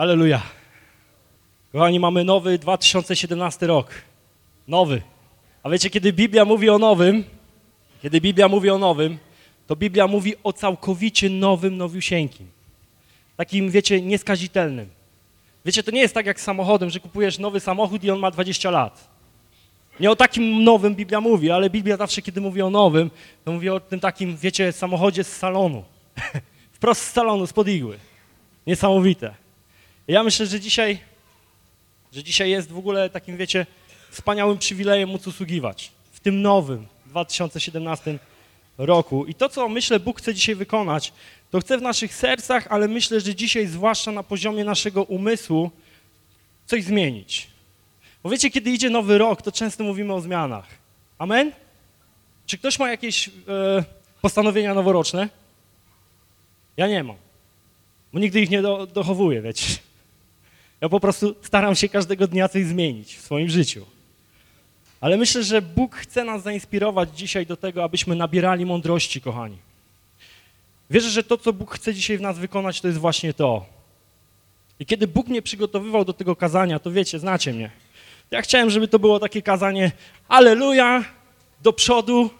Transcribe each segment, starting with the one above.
Aleluja. Kochani, mamy nowy 2017 rok. Nowy. A wiecie, kiedy Biblia mówi o nowym, kiedy Biblia mówi o nowym, to Biblia mówi o całkowicie nowym, nowiusieńkim. Takim, wiecie, nieskazitelnym. Wiecie, to nie jest tak jak z samochodem, że kupujesz nowy samochód i on ma 20 lat. Nie o takim nowym Biblia mówi, ale Biblia zawsze, kiedy mówi o nowym, to mówi o tym takim, wiecie, samochodzie z salonu. Wprost z salonu, spod igły. Niesamowite. Ja myślę, że dzisiaj, że dzisiaj jest w ogóle takim, wiecie, wspaniałym przywilejem móc usługiwać w tym nowym 2017 roku. I to, co myślę Bóg chce dzisiaj wykonać, to chce w naszych sercach, ale myślę, że dzisiaj zwłaszcza na poziomie naszego umysłu coś zmienić. Bo wiecie, kiedy idzie nowy rok, to często mówimy o zmianach. Amen? Czy ktoś ma jakieś e, postanowienia noworoczne? Ja nie mam. Bo nigdy ich nie do, dochowuję, wiecie. Ja po prostu staram się każdego dnia coś zmienić w swoim życiu. Ale myślę, że Bóg chce nas zainspirować dzisiaj do tego, abyśmy nabierali mądrości, kochani. Wierzę, że to, co Bóg chce dzisiaj w nas wykonać, to jest właśnie to. I kiedy Bóg mnie przygotowywał do tego kazania, to wiecie, znacie mnie. Ja chciałem, żeby to było takie kazanie Aleluja, do przodu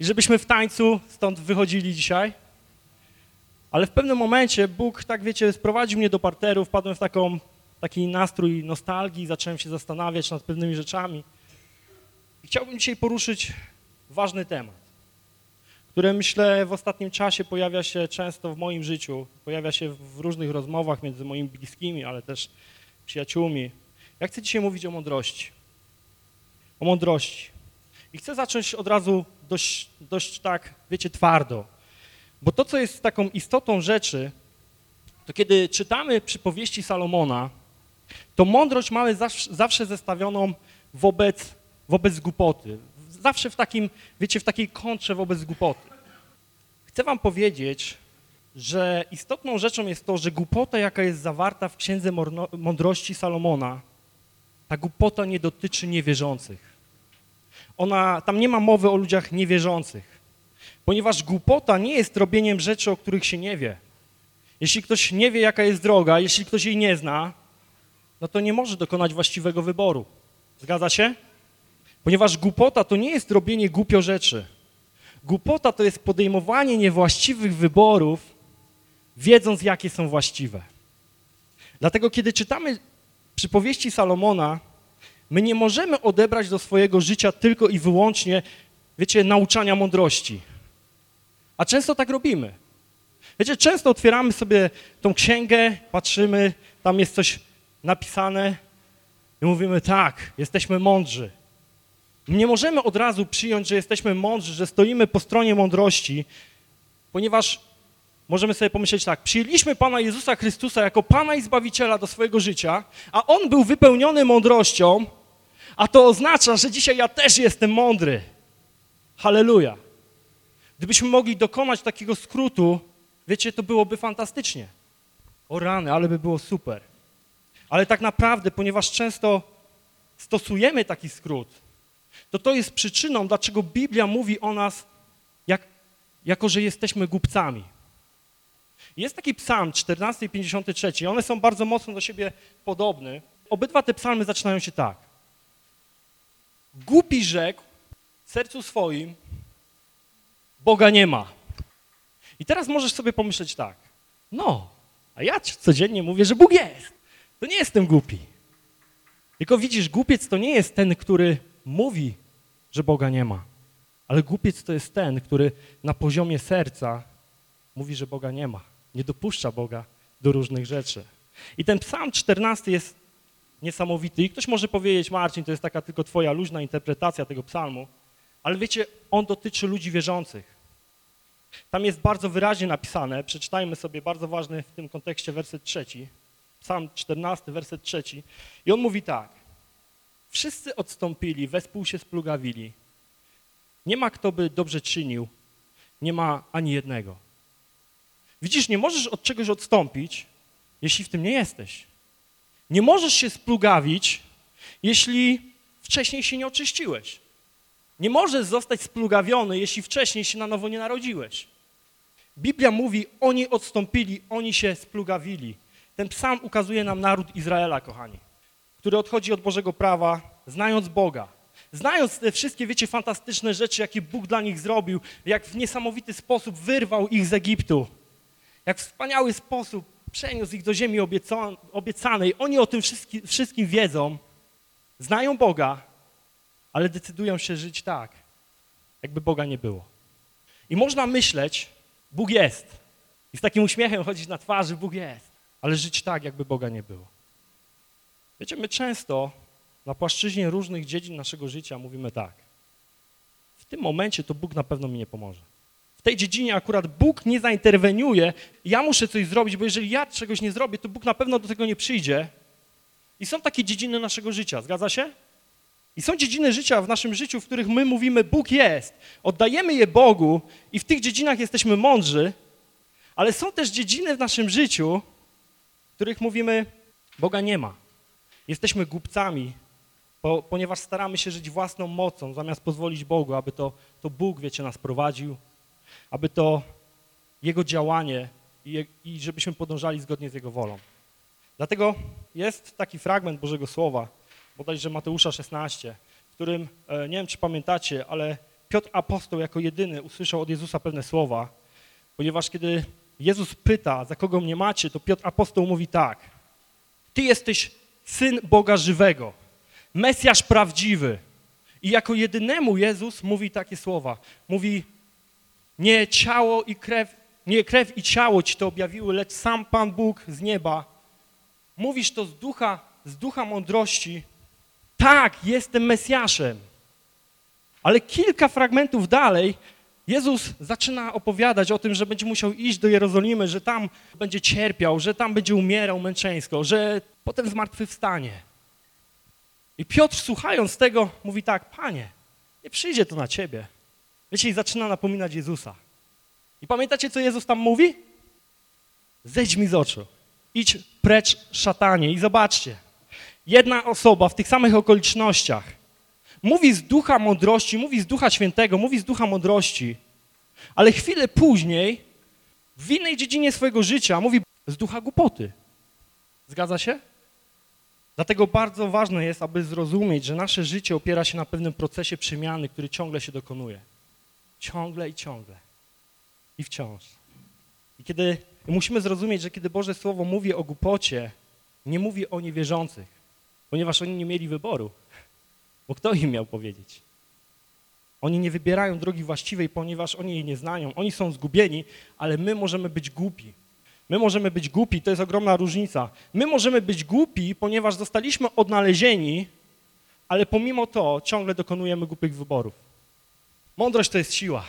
i żebyśmy w tańcu stąd wychodzili dzisiaj. Ale w pewnym momencie Bóg, tak wiecie, sprowadził mnie do parteru, wpadłem w taką, taki nastrój nostalgii, zacząłem się zastanawiać nad pewnymi rzeczami. I chciałbym dzisiaj poruszyć ważny temat, który myślę w ostatnim czasie pojawia się często w moim życiu, pojawia się w różnych rozmowach między moimi bliskimi, ale też przyjaciółmi. Ja chcę dzisiaj mówić o mądrości. O mądrości. I chcę zacząć od razu dość, dość tak, wiecie, twardo. Bo to, co jest taką istotą rzeczy, to kiedy czytamy przypowieści Salomona, to mądrość mamy zawsze, zestawioną wobec, wobec głupoty. Zawsze w takim, wiecie, w takiej kontrze wobec głupoty. Chcę wam powiedzieć, że istotną rzeczą jest to, że głupota, jaka jest zawarta w Księdze Mądrości Salomona, ta głupota nie dotyczy niewierzących. Ona, tam nie ma mowy o ludziach niewierzących, ponieważ głupota nie jest robieniem rzeczy, o których się nie wie. Jeśli ktoś nie wie, jaka jest droga, jeśli ktoś jej nie zna, no to nie może dokonać właściwego wyboru. Zgadza się? Ponieważ głupota to nie jest robienie głupio rzeczy. Głupota to jest podejmowanie niewłaściwych wyborów, wiedząc, jakie są właściwe. Dlatego, kiedy czytamy przypowieści Salomona, my nie możemy odebrać do swojego życia tylko i wyłącznie, wiecie, nauczania mądrości. A często tak robimy. Wiecie, często otwieramy sobie tą księgę, patrzymy, tam jest coś napisane i mówimy tak, jesteśmy mądrzy. Nie możemy od razu przyjąć, że jesteśmy mądrzy, że stoimy po stronie mądrości, ponieważ możemy sobie pomyśleć tak, przyjęliśmy Pana Jezusa Chrystusa jako Pana i Zbawiciela do swojego życia, a On był wypełniony mądrością, a to oznacza, że dzisiaj ja też jestem mądry. Halleluja. Gdybyśmy mogli dokonać takiego skrótu, wiecie, to byłoby fantastycznie. O rany, ale by było super. Ale tak naprawdę, ponieważ często stosujemy taki skrót, to to jest przyczyną, dlaczego Biblia mówi o nas, jak, jako że jesteśmy głupcami. Jest taki psalm 14 i 53, one są bardzo mocno do siebie podobne. Obydwa te psalmy zaczynają się tak. Głupi rzekł w sercu swoim, Boga nie ma. I teraz możesz sobie pomyśleć tak, no, a ja codziennie mówię, że Bóg jest. To nie jestem głupi. Tylko widzisz, głupiec to nie jest ten, który mówi, że Boga nie ma. Ale głupiec to jest ten, który na poziomie serca mówi, że Boga nie ma. Nie dopuszcza Boga do różnych rzeczy. I ten psalm 14 jest niesamowity. I ktoś może powiedzieć, Marcin, to jest taka tylko twoja luźna interpretacja tego psalmu. Ale wiecie, on dotyczy ludzi wierzących. Tam jest bardzo wyraźnie napisane, przeczytajmy sobie bardzo ważny w tym kontekście werset trzeci, psalm 14, werset trzeci. I on mówi tak, wszyscy odstąpili, wespół się splugawili. Nie ma kto by dobrze czynił, nie ma ani jednego. Widzisz, nie możesz od czegoś odstąpić, jeśli w tym nie jesteś. Nie możesz się splugawić, jeśli wcześniej się nie oczyściłeś. Nie możesz zostać splugawiony, jeśli wcześniej się na nowo nie narodziłeś. Biblia mówi, oni odstąpili, oni się splugawili. Ten psalm ukazuje nam naród Izraela, kochani, który odchodzi od Bożego prawa, znając Boga. Znając te wszystkie, wiecie, fantastyczne rzeczy, jakie Bóg dla nich zrobił, jak w niesamowity sposób wyrwał ich z Egiptu, jak w wspaniały sposób przeniósł ich do ziemi obiecanej. Oni o tym wszystkim, wszystkim wiedzą, znają Boga, ale decydują się żyć tak, jakby Boga nie było. I można myśleć, Bóg jest. I z takim uśmiechem chodzić na twarzy, Bóg jest. Ale żyć tak, jakby Boga nie było. Wiecie, my często na płaszczyźnie różnych dziedzin naszego życia mówimy tak. W tym momencie to Bóg na pewno mi nie pomoże. W tej dziedzinie akurat Bóg nie zainterweniuje. Ja muszę coś zrobić, bo jeżeli ja czegoś nie zrobię, to Bóg na pewno do tego nie przyjdzie. I są takie dziedziny naszego życia, zgadza się? I są dziedziny życia w naszym życiu, w których my mówimy, Bóg jest, oddajemy je Bogu i w tych dziedzinach jesteśmy mądrzy, ale są też dziedziny w naszym życiu, w których mówimy, Boga nie ma. Jesteśmy głupcami, bo, ponieważ staramy się żyć własną mocą, zamiast pozwolić Bogu, aby to, to Bóg, wiecie, nas prowadził, aby to Jego działanie i, i żebyśmy podążali zgodnie z Jego wolą. Dlatego jest taki fragment Bożego Słowa, bodajże Mateusza 16, w którym, e, nie wiem czy pamiętacie, ale Piotr Apostoł jako jedyny usłyszał od Jezusa pewne słowa, ponieważ kiedy Jezus pyta, za kogo mnie macie, to Piotr Apostoł mówi tak, Ty jesteś Syn Boga żywego, Mesjasz prawdziwy. I jako jedynemu Jezus mówi takie słowa. Mówi, nie ciało i krew, nie krew i ciało ci to objawiły, lecz sam Pan Bóg z nieba. Mówisz to z ducha, z ducha mądrości, tak, jestem Mesjaszem. Ale kilka fragmentów dalej Jezus zaczyna opowiadać o tym, że będzie musiał iść do Jerozolimy, że tam będzie cierpiał, że tam będzie umierał męczeńsko, że potem zmartwychwstanie. I Piotr słuchając tego mówi tak, Panie, nie przyjdzie to na Ciebie. Wiecie, i zaczyna napominać Jezusa. I pamiętacie, co Jezus tam mówi? Zejdź mi z oczu. Idź precz szatanie i zobaczcie, jedna osoba w tych samych okolicznościach mówi z ducha mądrości, mówi z ducha świętego, mówi z ducha mądrości, ale chwilę później w innej dziedzinie swojego życia mówi z ducha głupoty. Zgadza się? Dlatego bardzo ważne jest, aby zrozumieć, że nasze życie opiera się na pewnym procesie przemiany, który ciągle się dokonuje. Ciągle i ciągle. I wciąż. I kiedy musimy zrozumieć, że kiedy Boże Słowo mówi o głupocie, nie mówi o niewierzących, ponieważ oni nie mieli wyboru. Bo kto im miał powiedzieć? Oni nie wybierają drogi właściwej, ponieważ oni jej nie znają. Oni są zgubieni, ale my możemy być głupi. My możemy być głupi, to jest ogromna różnica. My możemy być głupi, ponieważ zostaliśmy odnalezieni, ale pomimo to ciągle dokonujemy głupich wyborów. Mądrość to jest siła.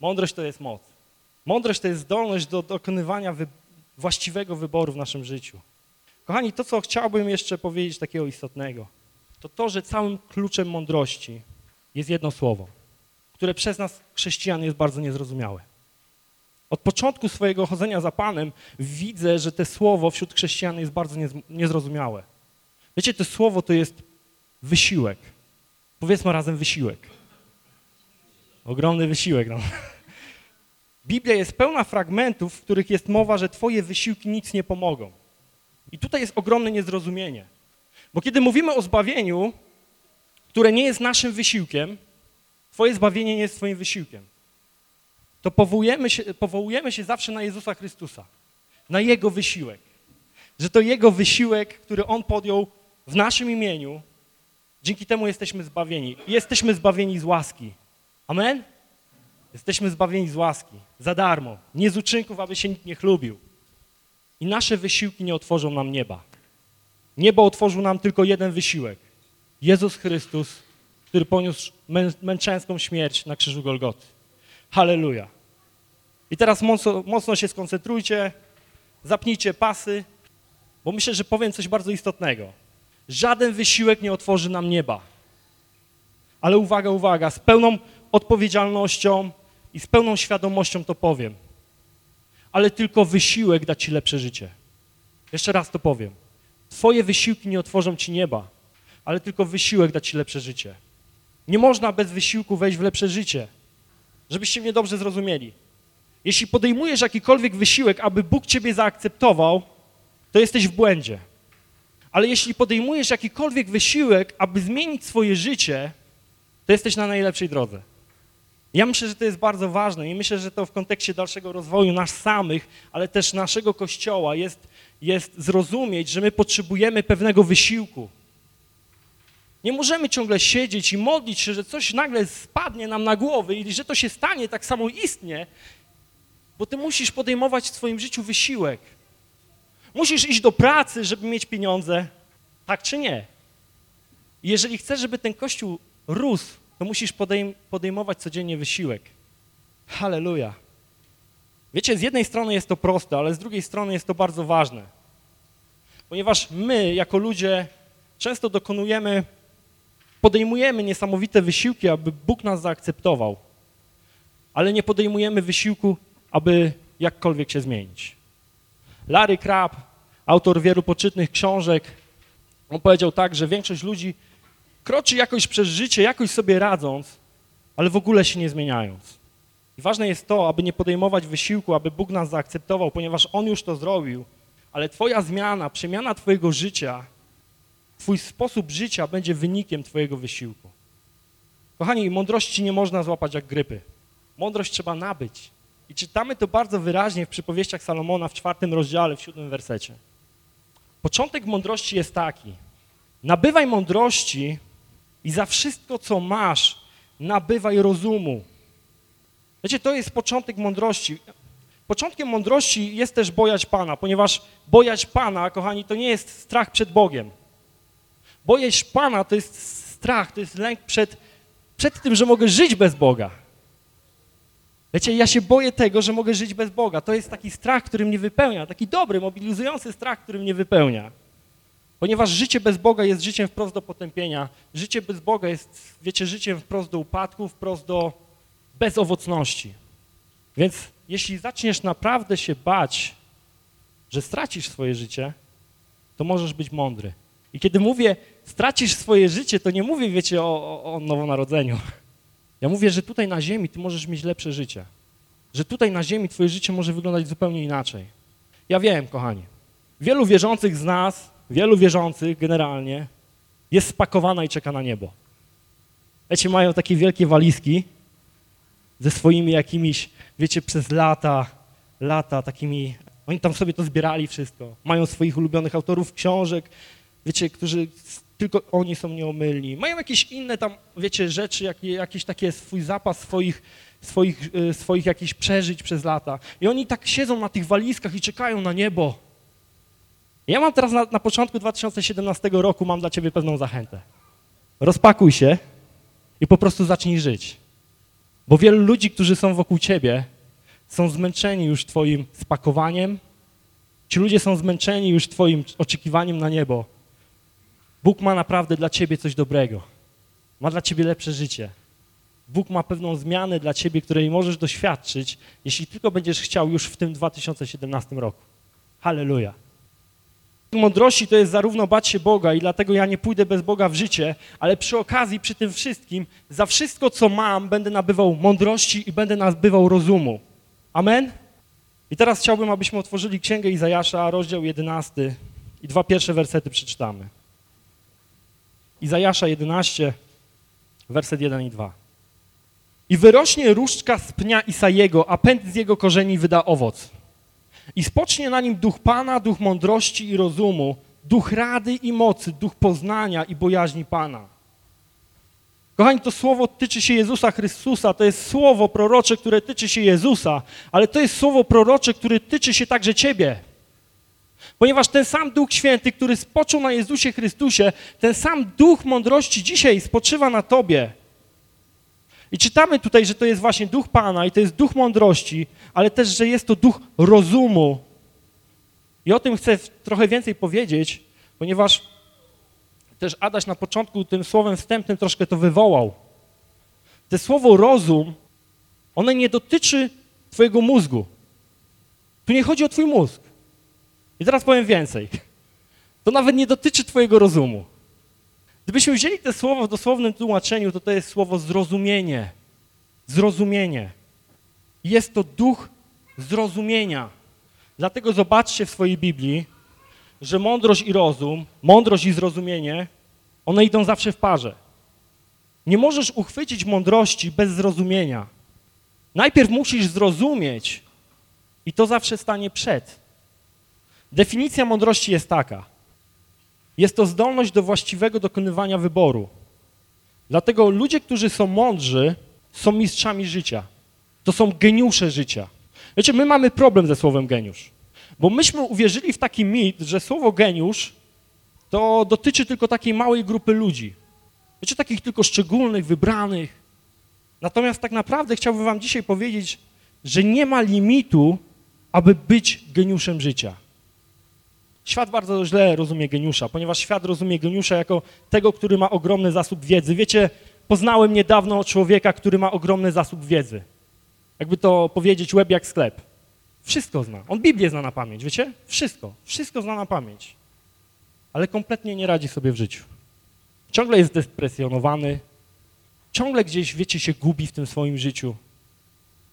Mądrość to jest moc. Mądrość to jest zdolność do dokonywania wy właściwego wyboru w naszym życiu. Kochani, to, co chciałbym jeszcze powiedzieć takiego istotnego, to to, że całym kluczem mądrości jest jedno słowo, które przez nas, chrześcijan, jest bardzo niezrozumiałe. Od początku swojego chodzenia za Panem widzę, że to słowo wśród chrześcijan jest bardzo niezrozumiałe. Wiecie, to słowo to jest wysiłek. Powiedzmy razem wysiłek. Ogromny wysiłek. No. Biblia jest pełna fragmentów, w których jest mowa, że twoje wysiłki nic nie pomogą. I tutaj jest ogromne niezrozumienie. Bo kiedy mówimy o zbawieniu, które nie jest naszym wysiłkiem, twoje zbawienie nie jest twoim wysiłkiem, to powołujemy się, powołujemy się zawsze na Jezusa Chrystusa, na Jego wysiłek. Że to Jego wysiłek, który On podjął w naszym imieniu, dzięki temu jesteśmy zbawieni. Jesteśmy zbawieni z łaski. Amen? Jesteśmy zbawieni z łaski, za darmo, nie z uczynków, aby się nikt nie chlubił. I nasze wysiłki nie otworzą nam nieba. Niebo otworzył nam tylko jeden wysiłek. Jezus Chrystus, który poniósł mę męczeńską śmierć na krzyżu Golgoty. Halleluja. I teraz mocno, mocno się skoncentrujcie, zapnijcie pasy, bo myślę, że powiem coś bardzo istotnego. Żaden wysiłek nie otworzy nam nieba. Ale uwaga, uwaga, z pełną odpowiedzialnością i z pełną świadomością to powiem. Ale tylko wysiłek da ci lepsze życie. Jeszcze raz to powiem. Twoje wysiłki nie otworzą ci nieba, ale tylko wysiłek da ci lepsze życie. Nie można bez wysiłku wejść w lepsze życie. Żebyście mnie dobrze zrozumieli. Jeśli podejmujesz jakikolwiek wysiłek, aby Bóg ciebie zaakceptował, to jesteś w błędzie. Ale jeśli podejmujesz jakikolwiek wysiłek, aby zmienić swoje życie, to jesteś na najlepszej drodze. Ja myślę, że to jest bardzo ważne i myślę, że to w kontekście dalszego rozwoju nas samych, ale też naszego Kościoła jest, jest zrozumieć, że my potrzebujemy pewnego wysiłku. Nie możemy ciągle siedzieć i modlić się, że coś nagle spadnie nam na głowy i że to się stanie tak samo istnie, bo ty musisz podejmować w swoim życiu wysiłek. Musisz iść do pracy, żeby mieć pieniądze, tak czy nie. Jeżeli chcesz, żeby ten Kościół rósł, to musisz podejm podejmować codziennie wysiłek. Halleluja. Wiecie, z jednej strony jest to proste, ale z drugiej strony jest to bardzo ważne. Ponieważ my, jako ludzie, często dokonujemy, podejmujemy niesamowite wysiłki, aby Bóg nas zaakceptował, ale nie podejmujemy wysiłku, aby jakkolwiek się zmienić. Larry Crabb, autor wielu poczytnych książek, on powiedział tak, że większość ludzi kroczy jakoś przez życie, jakoś sobie radząc, ale w ogóle się nie zmieniając. I ważne jest to, aby nie podejmować wysiłku, aby Bóg nas zaakceptował, ponieważ On już to zrobił, ale twoja zmiana, przemiana twojego życia, twój sposób życia będzie wynikiem twojego wysiłku. Kochani, mądrości nie można złapać jak grypy. Mądrość trzeba nabyć. I czytamy to bardzo wyraźnie w przypowieściach Salomona w czwartym rozdziale, w siódmym wersecie. Początek mądrości jest taki. Nabywaj mądrości i za wszystko, co masz, nabywaj rozumu. Wiecie, to jest początek mądrości. Początkiem mądrości jest też bojać Pana, ponieważ bojać Pana, kochani, to nie jest strach przed Bogiem. Bojeć Pana to jest strach, to jest lęk przed, przed tym, że mogę żyć bez Boga. Wiecie, ja się boję tego, że mogę żyć bez Boga. To jest taki strach, który mnie wypełnia, taki dobry, mobilizujący strach, który mnie wypełnia. Ponieważ życie bez Boga jest życiem wprost do potępienia. Życie bez Boga jest, wiecie, życiem wprost do upadku, wprost do bezowocności. Więc jeśli zaczniesz naprawdę się bać, że stracisz swoje życie, to możesz być mądry. I kiedy mówię, stracisz swoje życie, to nie mówię, wiecie, o, o, o nowonarodzeniu. Ja mówię, że tutaj na ziemi ty możesz mieć lepsze życie. Że tutaj na ziemi twoje życie może wyglądać zupełnie inaczej. Ja wiem, kochani, wielu wierzących z nas, wielu wierzących generalnie jest spakowana i czeka na niebo. Wiecie, mają takie wielkie walizki ze swoimi jakimiś, wiecie, przez lata, lata takimi, oni tam sobie to zbierali wszystko. Mają swoich ulubionych autorów książek, wiecie, którzy tylko oni są nieomylni. Mają jakieś inne tam, wiecie, rzeczy, jak, jakiś taki swój zapas swoich, swoich, e, swoich jakichś przeżyć przez lata. I oni tak siedzą na tych walizkach i czekają na niebo. Ja mam teraz na, na początku 2017 roku, mam dla ciebie pewną zachętę. Rozpakuj się i po prostu zacznij żyć. Bo wielu ludzi, którzy są wokół ciebie, są zmęczeni już twoim spakowaniem. Ci ludzie są zmęczeni już twoim oczekiwaniem na niebo. Bóg ma naprawdę dla ciebie coś dobrego. Ma dla ciebie lepsze życie. Bóg ma pewną zmianę dla ciebie, której możesz doświadczyć, jeśli tylko będziesz chciał już w tym 2017 roku. Halleluja. Mądrości to jest zarówno bać się Boga i dlatego ja nie pójdę bez Boga w życie, ale przy okazji, przy tym wszystkim, za wszystko, co mam, będę nabywał mądrości i będę nabywał rozumu. Amen? I teraz chciałbym, abyśmy otworzyli Księgę Izajasza, rozdział 11 i dwa pierwsze wersety przeczytamy. Izajasza 11, werset 1 i 2. I wyrośnie różdżka z pnia Isajego, a pęd z jego korzeni wyda owoc. I spocznie na nim duch Pana, duch mądrości i rozumu, duch rady i mocy, duch poznania i bojaźni Pana. Kochani, to słowo tyczy się Jezusa Chrystusa, to jest słowo prorocze, które tyczy się Jezusa, ale to jest słowo prorocze, które tyczy się także Ciebie. Ponieważ ten sam Duch Święty, który spoczął na Jezusie Chrystusie, ten sam Duch mądrości dzisiaj spoczywa na Tobie. I czytamy tutaj, że to jest właśnie Duch Pana i to jest Duch mądrości, ale też, że jest to Duch rozumu. I o tym chcę trochę więcej powiedzieć, ponieważ też Adaś na początku tym słowem wstępnym troszkę to wywołał. To słowo rozum, ono nie dotyczy twojego mózgu. Tu nie chodzi o twój mózg. I teraz powiem więcej. To nawet nie dotyczy twojego rozumu. Gdybyśmy wzięli to słowo w dosłownym tłumaczeniu, to to jest słowo zrozumienie. Zrozumienie. Jest to duch zrozumienia. Dlatego zobaczcie w swojej Biblii, że mądrość i rozum, mądrość i zrozumienie, one idą zawsze w parze. Nie możesz uchwycić mądrości bez zrozumienia. Najpierw musisz zrozumieć i to zawsze stanie przed. Definicja mądrości jest taka. Jest to zdolność do właściwego dokonywania wyboru. Dlatego ludzie, którzy są mądrzy, są mistrzami życia. To są geniusze życia. Wiecie, my mamy problem ze słowem geniusz, bo myśmy uwierzyli w taki mit, że słowo geniusz to dotyczy tylko takiej małej grupy ludzi. Wiecie, takich tylko szczególnych, wybranych. Natomiast tak naprawdę chciałbym wam dzisiaj powiedzieć, że nie ma limitu, aby być geniuszem życia. Świat bardzo źle rozumie geniusza, ponieważ świat rozumie geniusza jako tego, który ma ogromny zasób wiedzy. Wiecie, poznałem niedawno człowieka, który ma ogromny zasób wiedzy. Jakby to powiedzieć, łeb jak sklep. Wszystko zna. On Biblię zna na pamięć, wiecie? Wszystko. Wszystko zna na pamięć. Ale kompletnie nie radzi sobie w życiu. Ciągle jest depresjonowany, ciągle gdzieś, wiecie, się gubi w tym swoim życiu,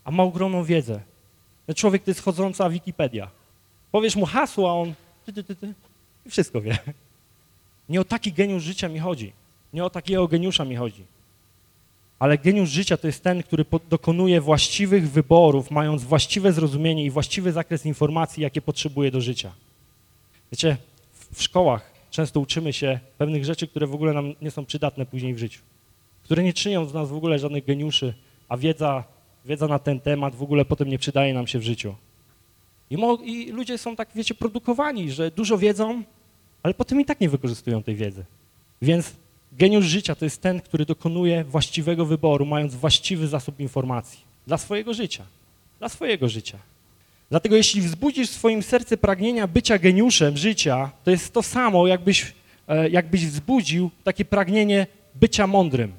a ma ogromną wiedzę. Ten człowiek to jest chodząca Wikipedia. Powiesz mu hasło, a on ty, ty, ty, ty, i wszystko wie. Nie o taki geniusz życia mi chodzi. Nie o takiego geniusza mi chodzi. Ale geniusz życia to jest ten, który dokonuje właściwych wyborów, mając właściwe zrozumienie i właściwy zakres informacji, jakie potrzebuje do życia. Wiecie, w szkołach często uczymy się pewnych rzeczy, które w ogóle nam nie są przydatne później w życiu. Które nie czynią z nas w ogóle żadnych geniuszy, a wiedza, wiedza na ten temat w ogóle potem nie przydaje nam się w życiu. I, I ludzie są tak, wiecie, produkowani, że dużo wiedzą, ale potem i tak nie wykorzystują tej wiedzy. Więc geniusz życia to jest ten, który dokonuje właściwego wyboru, mając właściwy zasób informacji dla swojego życia. Dla swojego życia. Dlatego jeśli wzbudzisz w swoim sercu pragnienia bycia geniuszem życia, to jest to samo, jakbyś, e, jakbyś wzbudził takie pragnienie bycia mądrym.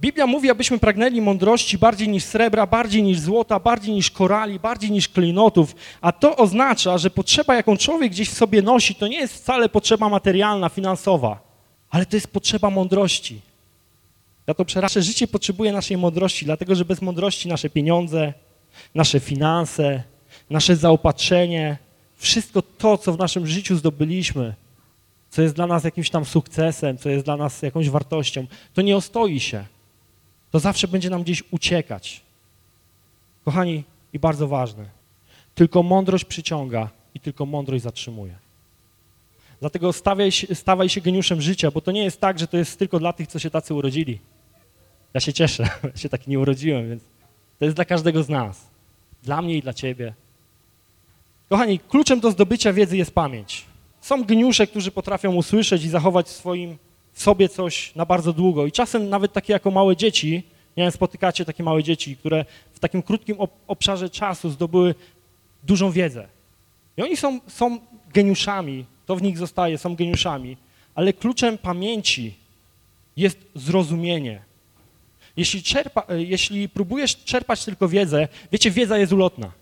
Biblia mówi, abyśmy pragnęli mądrości bardziej niż srebra, bardziej niż złota, bardziej niż korali, bardziej niż klinotów, a to oznacza, że potrzeba, jaką człowiek gdzieś w sobie nosi, to nie jest wcale potrzeba materialna, finansowa, ale to jest potrzeba mądrości. Ja to przerażę, życie potrzebuje naszej mądrości, dlatego że bez mądrości nasze pieniądze, nasze finanse, nasze zaopatrzenie, wszystko to, co w naszym życiu zdobyliśmy, co jest dla nas jakimś tam sukcesem, co jest dla nas jakąś wartością, to nie ostoi się. To zawsze będzie nam gdzieś uciekać. Kochani, i bardzo ważne, tylko mądrość przyciąga i tylko mądrość zatrzymuje. Dlatego stawaj się geniuszem życia, bo to nie jest tak, że to jest tylko dla tych, co się tacy urodzili. Ja się cieszę, ja się taki nie urodziłem, więc to jest dla każdego z nas. Dla mnie i dla ciebie. Kochani, kluczem do zdobycia wiedzy jest pamięć. Są geniusze, którzy potrafią usłyszeć i zachować w swoim sobie coś na bardzo długo. I czasem nawet takie jako małe dzieci, nie wiem, spotykacie takie małe dzieci, które w takim krótkim obszarze czasu zdobyły dużą wiedzę. I oni są, są geniuszami, to w nich zostaje, są geniuszami, ale kluczem pamięci jest zrozumienie. Jeśli, czerpa, jeśli próbujesz czerpać tylko wiedzę, wiecie, wiedza jest ulotna.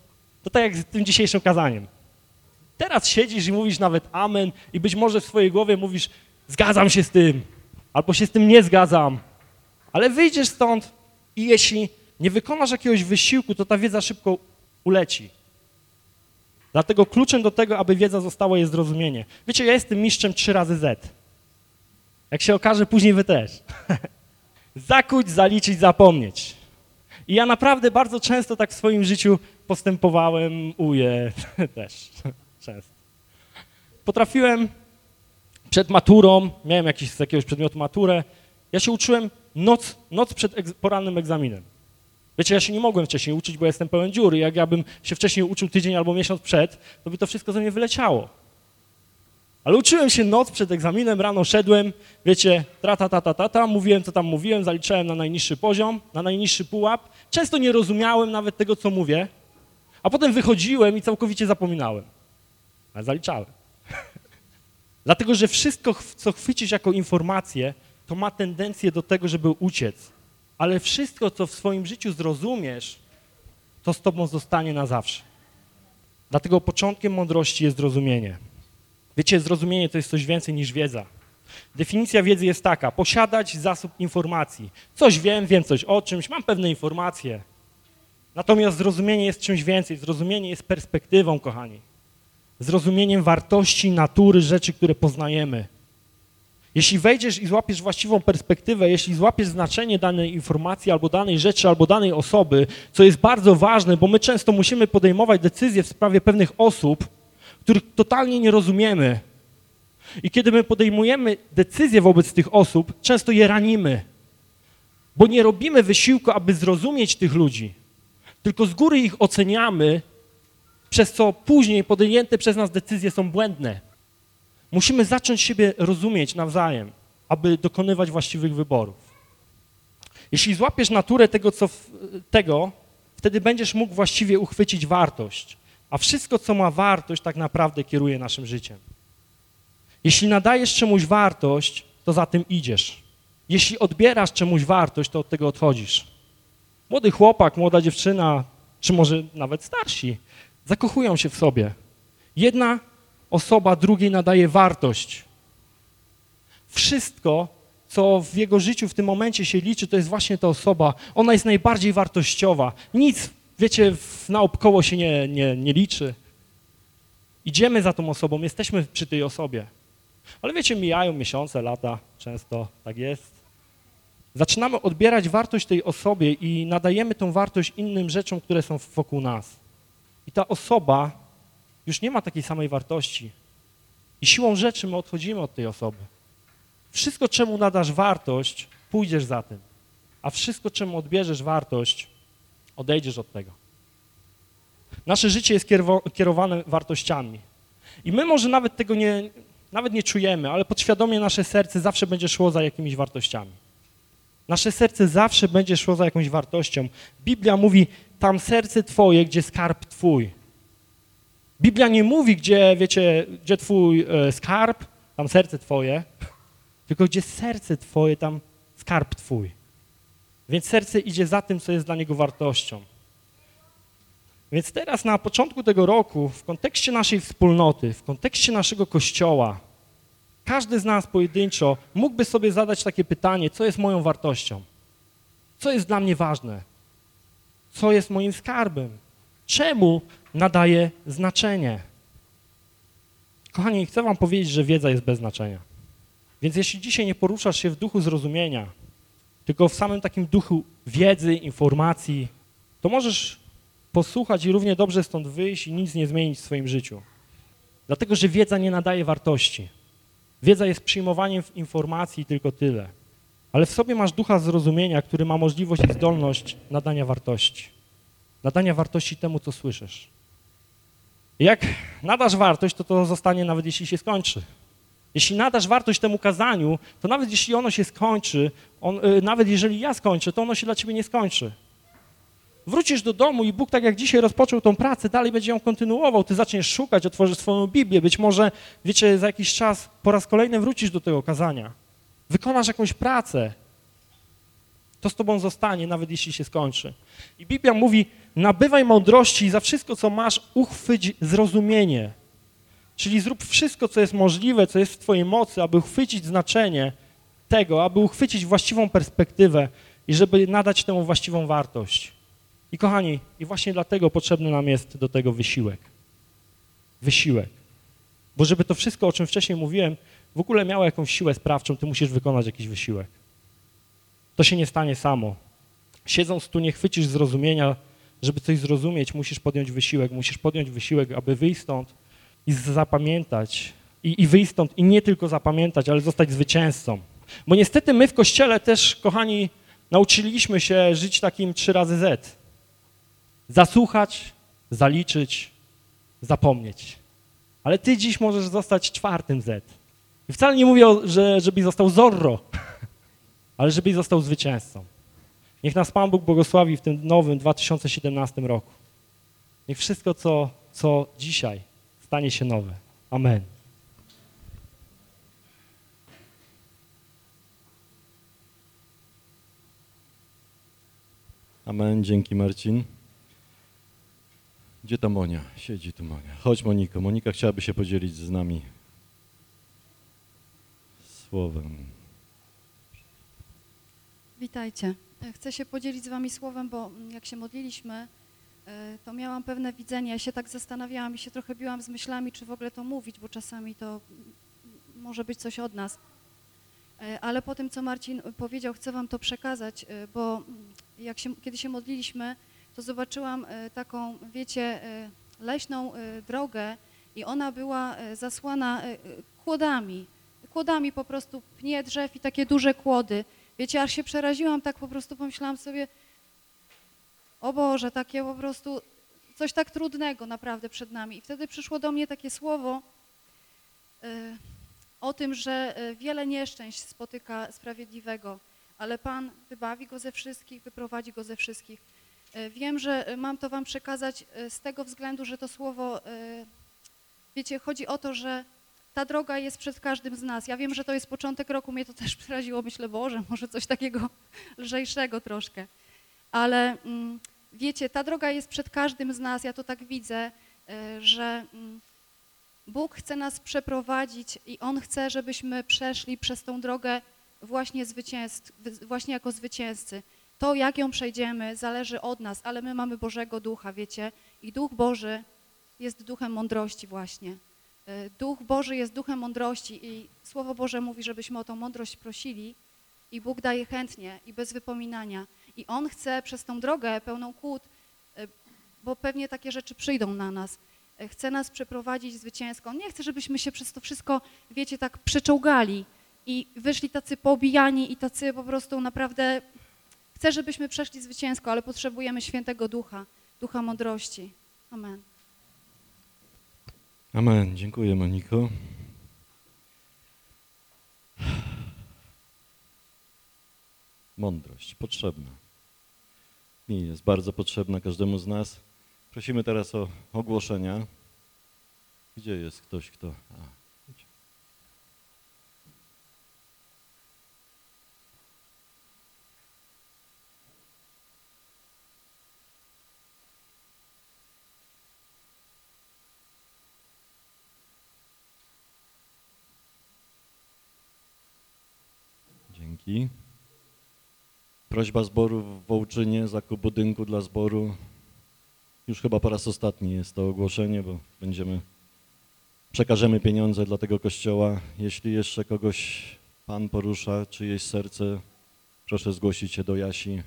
To tak jak z tym dzisiejszym kazaniem. Teraz siedzisz i mówisz nawet amen i być może w swojej głowie mówisz zgadzam się z tym, albo się z tym nie zgadzam. Ale wyjdziesz stąd i jeśli nie wykonasz jakiegoś wysiłku, to ta wiedza szybko uleci. Dlatego kluczem do tego, aby wiedza została, jest zrozumienie. Wiecie, ja jestem mistrzem trzy razy Z. Jak się okaże, później wy też. Zakuć, zaliczyć, zapomnieć. I ja naprawdę bardzo często tak w swoim życiu postępowałem, uję też często. Potrafiłem przed maturą, miałem jakiś, z jakiegoś przedmiotu maturę, ja się uczyłem noc, noc przed egz porannym egzaminem. Wiecie, ja się nie mogłem wcześniej uczyć, bo jestem pełen dziury. Jak ja bym się wcześniej uczył tydzień albo miesiąc przed, to by to wszystko ze mnie wyleciało. Ale uczyłem się noc przed egzaminem, rano szedłem, wiecie, tra ta ta ta ta, ta mówiłem, co tam mówiłem, zaliczałem na najniższy poziom, na najniższy pułap. Często nie rozumiałem nawet tego, co mówię, a potem wychodziłem i całkowicie zapominałem. Ale zaliczałem. Dlatego, że wszystko, co chwycisz jako informację, to ma tendencję do tego, żeby uciec. Ale wszystko, co w swoim życiu zrozumiesz, to z tobą zostanie na zawsze. Dlatego początkiem mądrości jest zrozumienie. Wiecie, zrozumienie to jest coś więcej niż wiedza. Definicja wiedzy jest taka, posiadać zasób informacji. Coś wiem, wiem coś o czymś, mam pewne informacje. Natomiast zrozumienie jest czymś więcej, zrozumienie jest perspektywą, kochani. Zrozumieniem wartości, natury, rzeczy, które poznajemy. Jeśli wejdziesz i złapiesz właściwą perspektywę, jeśli złapiesz znaczenie danej informacji albo danej rzeczy, albo danej osoby, co jest bardzo ważne, bo my często musimy podejmować decyzje w sprawie pewnych osób, których totalnie nie rozumiemy. I kiedy my podejmujemy decyzje wobec tych osób, często je ranimy, bo nie robimy wysiłku, aby zrozumieć tych ludzi, tylko z góry ich oceniamy, przez co później podjęte przez nas decyzje są błędne. Musimy zacząć siebie rozumieć nawzajem, aby dokonywać właściwych wyborów. Jeśli złapiesz naturę tego, co w, tego, wtedy będziesz mógł właściwie uchwycić wartość, a wszystko, co ma wartość, tak naprawdę kieruje naszym życiem. Jeśli nadajesz czemuś wartość, to za tym idziesz. Jeśli odbierasz czemuś wartość, to od tego odchodzisz. Młody chłopak, młoda dziewczyna, czy może nawet starsi, zakochują się w sobie. Jedna osoba drugiej nadaje wartość. Wszystko, co w jego życiu w tym momencie się liczy, to jest właśnie ta osoba. Ona jest najbardziej wartościowa. Nic, wiecie, naokoło się nie, nie, nie liczy. Idziemy za tą osobą, jesteśmy przy tej osobie. Ale wiecie, mijają miesiące, lata, często tak jest. Zaczynamy odbierać wartość tej osobie i nadajemy tą wartość innym rzeczom, które są wokół nas. I ta osoba już nie ma takiej samej wartości. I siłą rzeczy my odchodzimy od tej osoby. Wszystko, czemu nadasz wartość, pójdziesz za tym. A wszystko, czemu odbierzesz wartość, odejdziesz od tego. Nasze życie jest kierowane wartościami. I my może nawet tego nie, nawet nie czujemy, ale podświadomie nasze serce zawsze będzie szło za jakimiś wartościami. Nasze serce zawsze będzie szło za jakąś wartością. Biblia mówi, tam serce twoje, gdzie skarb twój. Biblia nie mówi, gdzie, wiecie, gdzie twój e, skarb, tam serce twoje, tylko gdzie serce twoje, tam skarb twój. Więc serce idzie za tym, co jest dla niego wartością. Więc teraz na początku tego roku, w kontekście naszej wspólnoty, w kontekście naszego kościoła, każdy z nas pojedynczo mógłby sobie zadać takie pytanie, co jest moją wartością? Co jest dla mnie ważne? Co jest moim skarbem? Czemu nadaję znaczenie? Kochani, chcę wam powiedzieć, że wiedza jest bez znaczenia. Więc jeśli dzisiaj nie poruszasz się w duchu zrozumienia, tylko w samym takim duchu wiedzy, informacji, to możesz posłuchać i równie dobrze stąd wyjść i nic nie zmienić w swoim życiu. Dlatego, że wiedza nie nadaje wartości. Wiedza jest przyjmowaniem informacji tylko tyle. Ale w sobie masz ducha zrozumienia, który ma możliwość i zdolność nadania wartości. Nadania wartości temu, co słyszysz. Jak nadasz wartość, to to zostanie nawet jeśli się skończy. Jeśli nadasz wartość temu kazaniu, to nawet jeśli ono się skończy, on, y, nawet jeżeli ja skończę, to ono się dla ciebie nie skończy. Wrócisz do domu i Bóg, tak jak dzisiaj rozpoczął tą pracę, dalej będzie ją kontynuował. Ty zaczniesz szukać, otworzysz swoją Biblię. Być może, wiecie, za jakiś czas po raz kolejny wrócisz do tego kazania. Wykonasz jakąś pracę. To z tobą zostanie, nawet jeśli się skończy. I Biblia mówi, nabywaj mądrości i za wszystko, co masz, uchwyć zrozumienie. Czyli zrób wszystko, co jest możliwe, co jest w twojej mocy, aby uchwycić znaczenie tego, aby uchwycić właściwą perspektywę i żeby nadać temu właściwą wartość. I kochani, i właśnie dlatego potrzebny nam jest do tego wysiłek. Wysiłek. Bo żeby to wszystko, o czym wcześniej mówiłem, w ogóle miało jakąś siłę sprawczą, ty musisz wykonać jakiś wysiłek. To się nie stanie samo. Siedząc tu nie chwycisz zrozumienia, żeby coś zrozumieć, musisz podjąć wysiłek, musisz podjąć wysiłek, aby wyjść stąd i zapamiętać, i, i wyjść stąd i nie tylko zapamiętać, ale zostać zwycięzcą. Bo niestety my w Kościele też, kochani, nauczyliśmy się żyć takim trzy razy Z. Zasłuchać, zaliczyć, zapomnieć. Ale ty dziś możesz zostać czwartym Z. I wcale nie mówię, że, żebyś został Zorro, ale żebyś został zwycięzcą. Niech nas Pan Bóg błogosławi w tym nowym 2017 roku. Niech wszystko, co, co dzisiaj stanie się nowe. Amen. Amen, dzięki Marcin. Gdzie ta Monia? Siedzi tu Monia. Chodź Moniko. Monika chciałaby się podzielić z nami słowem. Witajcie. Chcę się podzielić z wami słowem, bo jak się modliliśmy, e, to miałam pewne widzenie. Ja się tak zastanawiałam i się trochę biłam z myślami, czy w ogóle to mówić, bo czasami to mm, może być coś od nas. E, Ale po tym, co Marcin powiedział, chcę wam to przekazać, e, bo mm, jak się, kiedy się modliliśmy, to zobaczyłam e, taką, wiecie, e, leśną e, drogę i ona była e, zasłana e, e, kłodami. Kłodami po prostu pnie drzew i takie duże kłody. Wiecie, aż się przeraziłam, tak po prostu pomyślałam sobie, o Boże, takie po prostu coś tak trudnego naprawdę przed nami. I wtedy przyszło do mnie takie słowo e, o tym, że e, wiele nieszczęść spotyka sprawiedliwego, ale Pan wybawi go ze wszystkich, wyprowadzi go ze wszystkich. E, Wiem, że e, mam to Wam przekazać z tego względu, że to słowo, wiecie, chodzi o to, że ta droga jest przed każdym z nas. Ja wiem, że to jest początek roku, mnie to też przeraziło. Myślę, Boże, może coś takiego lżejszego troszkę. Ale mm, wiecie, ta droga jest przed każdym z nas. Ja to tak widzę, e, że mm, Bóg chce nas przeprowadzić i On chce, żebyśmy przeszli przez tą drogę właśnie, właśnie jako zwycięzcy. To, jak ją przejdziemy, zależy od nas, ale my mamy Bożego Ducha, wiecie? I Duch Boży jest duchem mądrości właśnie. E, Duch Boży jest duchem mądrości i Słowo Boże mówi, żebyśmy o tą mądrość prosili i Bóg daje chętnie i bez wypominania. I On chce przez tą drogę pełną kłód, e, bo pewnie takie rzeczy przyjdą na nas, e, chce nas przeprowadzić zwycięsko. On nie chce, żebyśmy się przez to wszystko, wiecie, tak przeczołgali i wyszli tacy poobijani i tacy po prostu naprawdę... Chce, żebyśmy przeszli zwycięsko, ale potrzebujemy świętego ducha, ducha mądrości. Amen. Amen. Dziękuję, Moniko. Mądrość potrzebna. Mi jest bardzo potrzebna każdemu z nas. Prosimy teraz o ogłoszenia. Gdzie jest ktoś, kto... A, Prośba zboru w Wołczynie, zakup budynku dla zboru. Już chyba po raz ostatni jest to ogłoszenie, bo będziemy, przekażemy pieniądze dla tego kościoła. Jeśli jeszcze kogoś Pan porusza, czyjeś serce, proszę zgłosić się do Jasi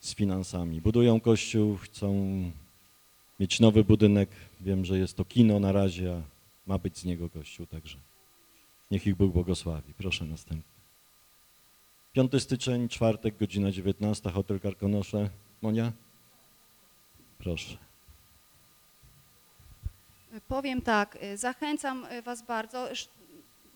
z finansami. Budują kościół, chcą mieć nowy budynek. Wiem, że jest to kino na razie, a ma być z niego kościół, także niech ich Bóg błogosławi. Proszę następny. 5 styczeń, czwartek, godzina 19, hotel Karkonosze. Monia? Proszę. Powiem tak, y, zachęcam y, Was bardzo.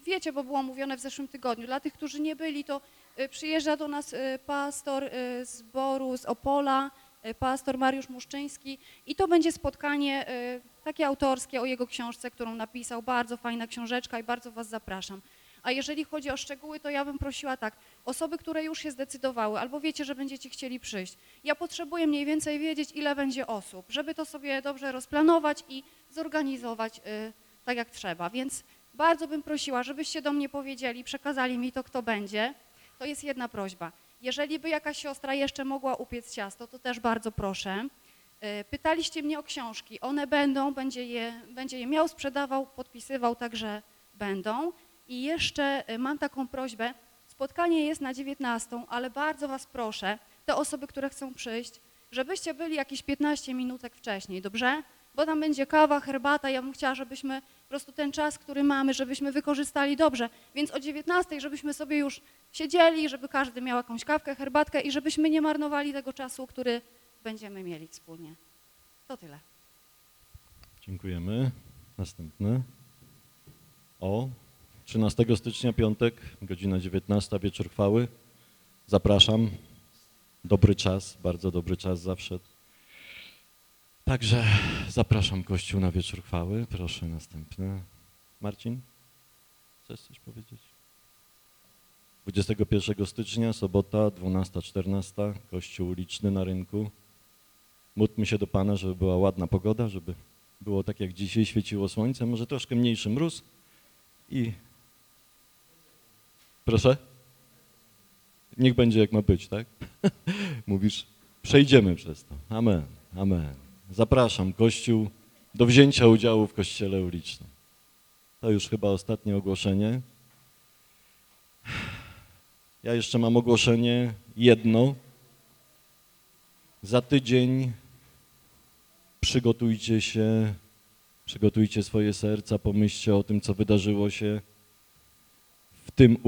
Wiecie, bo było mówione w zeszłym tygodniu. Dla tych, którzy nie byli, to y, przyjeżdża do nas pastor zboru z Opola, pastor Mariusz Muszczyński i to będzie spotkanie takie autorskie o jego książce, którą napisał. Bardzo fajna książeczka i bardzo Was zapraszam. A jeżeli chodzi o szczegóły, to ja bym prosiła tak, osoby, które już się zdecydowały, albo wiecie, że będziecie chcieli przyjść, ja potrzebuję mniej więcej wiedzieć, ile będzie osób, żeby to sobie dobrze rozplanować i zorganizować y, tak jak trzeba. Więc bardzo bym prosiła, żebyście do mnie powiedzieli, przekazali mi to, kto będzie. To jest jedna prośba. Jeżeli by jakaś siostra jeszcze mogła upiec ciasto, to też bardzo proszę. Y, Pytaliście mnie o książki. One będą, będzie je, będzie je miał, sprzedawał, podpisywał, także będą. I jeszcze y, mam taką prośbę. Spotkanie jest na 19, ale bardzo Was proszę, te osoby, które chcą przyjść, żebyście byli jakieś 15 minutek wcześniej, dobrze? Bo tam będzie kawa, herbata, ja bym chciała, żebyśmy po prostu ten czas, który mamy, żebyśmy wykorzystali dobrze. Więc o 19, żebyśmy sobie już siedzieli, żeby każdy miał jakąś kawkę, herbatkę i żebyśmy nie marnowali tego czasu, który będziemy mieli wspólnie. To tyle. Dziękujemy. Następny. O, 13 stycznia, piątek, godzina 19, wieczór chwały. Zapraszam. Dobry czas, bardzo dobry czas zawsze. Także zapraszam Kościół na wieczór chwały. Proszę następne. Marcin, chcesz coś powiedzieć? 21 stycznia, sobota, 12-14, Kościół liczny na rynku. Módlmy się do Pana, żeby była ładna pogoda, żeby było tak jak dzisiaj, świeciło słońce, może troszkę mniejszy mróz i... Proszę? Niech będzie jak ma być, tak? Mówisz, przejdziemy przez to. Amen. Amen. Zapraszam Kościół do wzięcia udziału w Kościele ulicznym. To już chyba ostatnie ogłoszenie. Ja jeszcze mam ogłoszenie jedno. Za tydzień przygotujcie się, przygotujcie swoje serca, pomyślcie o tym, co wydarzyło się w tym